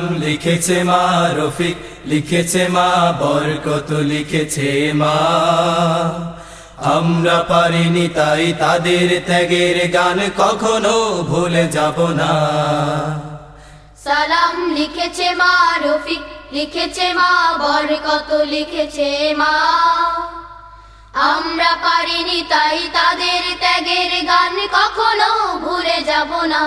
লিখেছে মা রফিক, লিখেছে মা বরকত, লিখেছে মা। আমরা পারিনি তাই তাদের ত্যাগের গান কখনো ভুলে যাব না। সালাম লিখেছে মা রফিক, লিখেছে মা বরকত, লিখেছে মা। আমরা পারিনি তাই তাদের ত্যাগের গান কখনো ভুলে যাব না।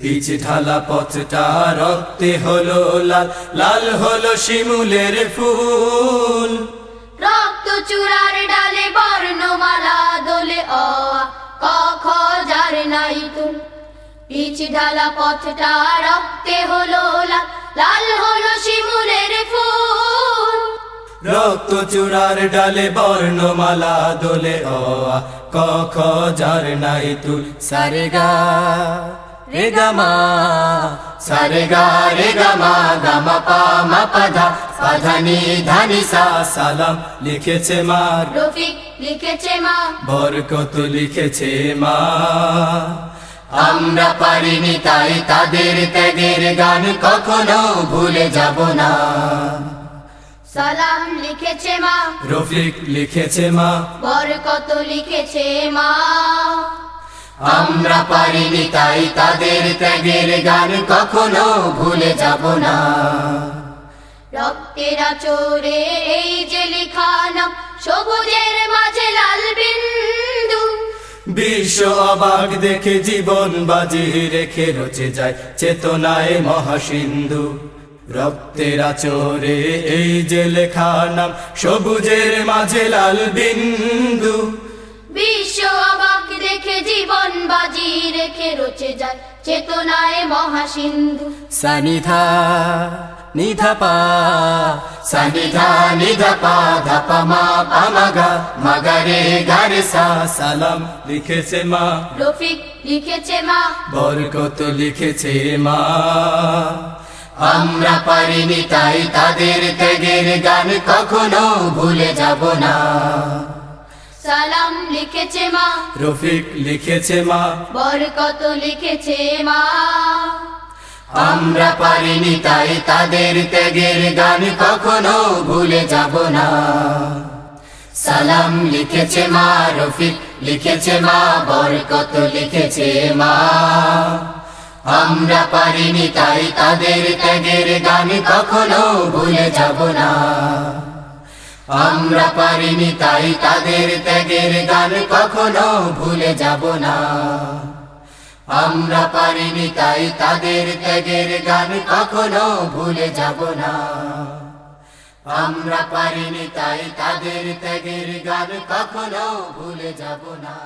পিছ ঢালা পথটা রক্তে হলো লাল লাল হলো শিমুলের ফুল। রক্ত চূড়ার ডালে বর্ণমালা দোলে অ আ, ক খ যার নাই তুল। পিচ ঢালা পথটা রক্তে হলো লাল লাল হলো শিমুলের ফুল। রক্ত চূড়ার ডালে বর্ণমালা দোলে অ আ, ক খ যার নাই তুল। সারে গা রে গা মা সারে গা রে গা মা গা মা পা মা পা ধা পা ধা নি ধা নি সা সালাম লিখেছে মা রফিক লিখেছে মা বরকত লিখেছে মা আমরা পারিনি তাই তাদের ত্যাগের গান কখনো ভুলে যাব না সালাম লিখেছে মা রফিক লিখেছে মা বরকত লিখেছে মা আমরা পারিনি তাই তাদের ত্যাগের গান কখনো ভুলে যাব না। রক্তেরা চোরে এই যে লিখা নাম সবুজের মাঝে লাল বিন্দু। বিশ্ব অবাক দেখে জীবন বাজি রেখে রচে যায় চেতনায় মহাসিন্ধু। রক্তের আচরে এই যে লেখা নাম সবুজের মাঝে লাল বিন্দু। জীবন বাজি রেখে রচে যায় চেতনায় মহাসিন্ধু। সানিধা নিধা পা সানিধা নিধা পা ধাপা মা পা মাগা মাগারে গারে সা সালাম লিখেছে মা। রফিক লিখেছে মা। বরকত লিখেছে মা। আমরা পারিনি তাই তাদের ত্যাগের গান কখনো ভুলে যাব না। সালাম লিখেছে মা। রফিক লিখেছে মা। বরকত লিখেছে মা। আমরা পারিনি তাই তাদের ত্যাগের গান কখনো ভুলে যাব না। সালাম লিখেছে মা রফিক লিখেছে মা বরকত লিখেছে মা। আমরা পারিনি তাই তাদের ত্যাগের গান কখনো ভুলে যাব না। আমরা পারিনি তাই তাদের ত্যাগের গান কখনো ভুলে যাব না। আমরা পারিনি তাই তাদের ত্যাগের গান কখনো ভুলে যাব না। আমরা পারিনি তাই তাদের ত্যাগের গান কখনো ভুলে যাব না।